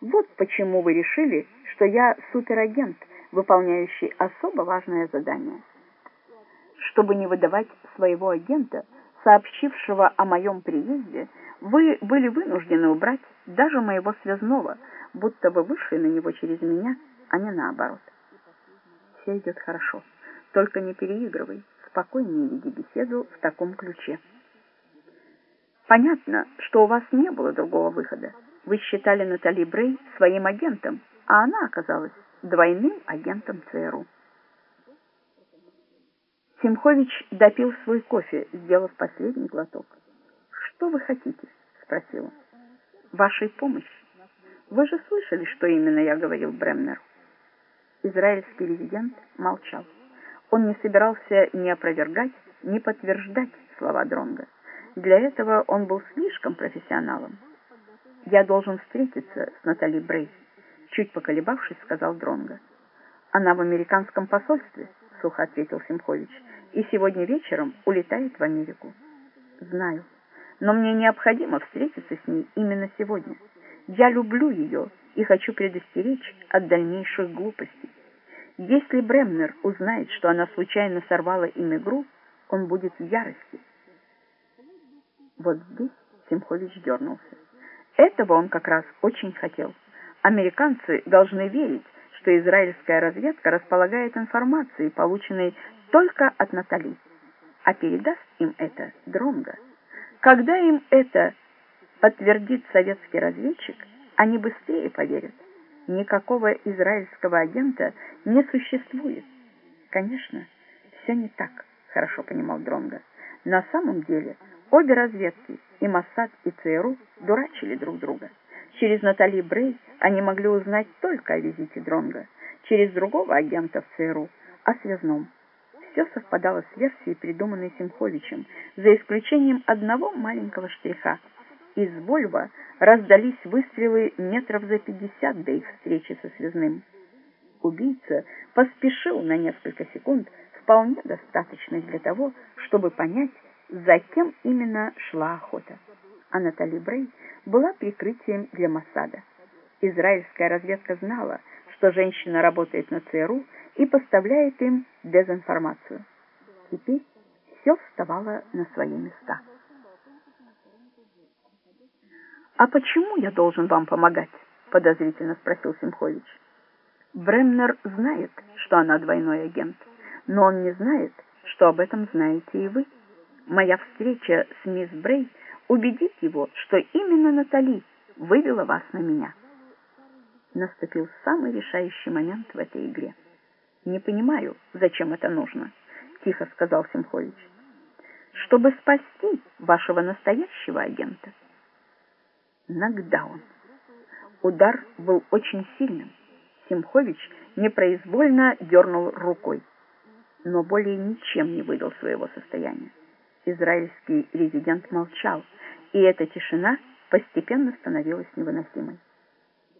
Вот почему вы решили, что я суперагент, выполняющий особо важное задание. Чтобы не выдавать своего агента, сообщившего о моем приезде, вы были вынуждены убрать даже моего связного, будто вы вышли на него через меня, а не наоборот. Все идет хорошо, только не переигрывай, спокойнее веди беседу в таком ключе. Понятно, что у вас не было другого выхода. Вы считали Натали Брей своим агентом, а она оказалась двойным агентом ЦРУ. Симхович допил свой кофе, сделав последний глоток. «Что вы хотите?» — спросил он. «Вашей помощи. Вы же слышали, что именно я говорил Бремнеру?» Израильский резидент молчал. Он не собирался ни опровергать, ни подтверждать слова Дронга. Для этого он был слишком профессионалом. «Я должен встретиться с Натали Брей», — чуть поколебавшись, сказал Дронга. «Она в американском посольстве», — сухо ответил Симхович, «и сегодня вечером улетает в Америку». «Знаю, но мне необходимо встретиться с ней именно сегодня. Я люблю ее и хочу предостеречь от дальнейших глупостей. Если Бремнер узнает, что она случайно сорвала им игру, он будет в ярости». Вот здесь Симхович дернулся. Этого он как раз очень хотел. Американцы должны верить, что израильская разведка располагает информацией, полученной только от Натали, а передаст им это Дронго. Когда им это подтвердит советский разведчик, они быстрее поверят. Никакого израильского агента не существует. Конечно, все не так, хорошо понимал Дронго. На самом деле Обе разведки, и Моссад, и ЦРУ, дурачили друг друга. Через Натали Брей они могли узнать только о визите Дронга, через другого агента в ЦРУ о связном. Все совпадало с версией, придуманной Симховичем, за исключением одного маленького штриха. Из Вольва раздались выстрелы метров за пятьдесят до их встречи со связным. Убийца поспешил на несколько секунд, вполне достаточно для того, чтобы понять, за кем именно шла охота. А Натали Брей была прикрытием для Масада. Израильская разведка знала, что женщина работает на ЦРУ и поставляет им дезинформацию. Теперь все вставало на свои места. «А почему я должен вам помогать?» — подозрительно спросил Симхович. Бремнер знает, что она двойной агент, но он не знает, что об этом знаете и вы. Моя встреча с мисс Брей убедит его, что именно Натали вывела вас на меня. Наступил самый решающий момент в этой игре. «Не понимаю, зачем это нужно», — тихо сказал Симхович. «Чтобы спасти вашего настоящего агента». Нокдаун. Удар был очень сильным. Симхович непроизвольно дернул рукой, но более ничем не выдал своего состояния. Израильский резидент молчал, и эта тишина постепенно становилась невыносимой.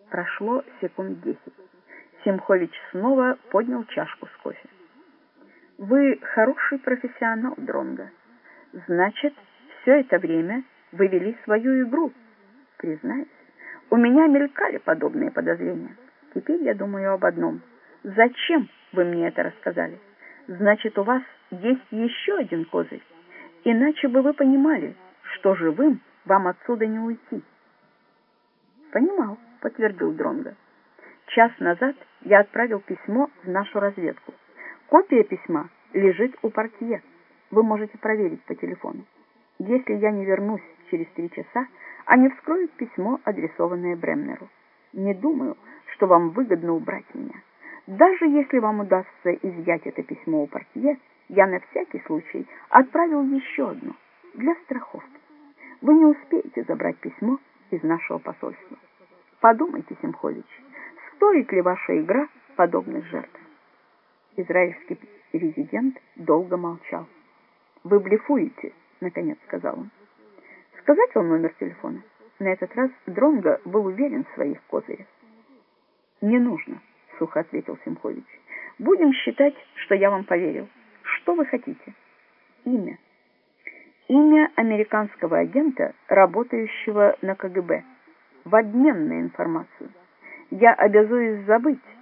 Прошло секунд десять. Семхович снова поднял чашку с кофе. «Вы хороший профессионал, Дронга. Значит, все это время вы вели свою игру. Признаюсь, у меня мелькали подобные подозрения. Теперь я думаю об одном. Зачем вы мне это рассказали? Значит, у вас есть еще один козырь. Иначе бы вы понимали, что живым вам отсюда не уйти. Понимал, подтвердил Дронго. Час назад я отправил письмо в нашу разведку. Копия письма лежит у портье. Вы можете проверить по телефону. Если я не вернусь через три часа, они вскроют письмо, адресованное Бремнеру. Не думаю, что вам выгодно убрать меня. Даже если вам удастся изъять это письмо у портье, я на всякий случай отправил еще одно, для страховки. Вы не успеете забрать письмо из нашего посольства. Подумайте, Семхович, стоит ли ваша игра подобных жертв? Израильский резидент долго молчал. «Вы блефуете», — наконец сказал он. «Сказать вам номер телефона?» На этот раз Дронго был уверен в своих козырях. «Не нужно», — сухо ответил Семхович. «Будем считать, что я вам поверил. Что вы хотите? Имя. Имя американского агента, работающего на КГБ, в обмен на информацию. я обязуюсь забыть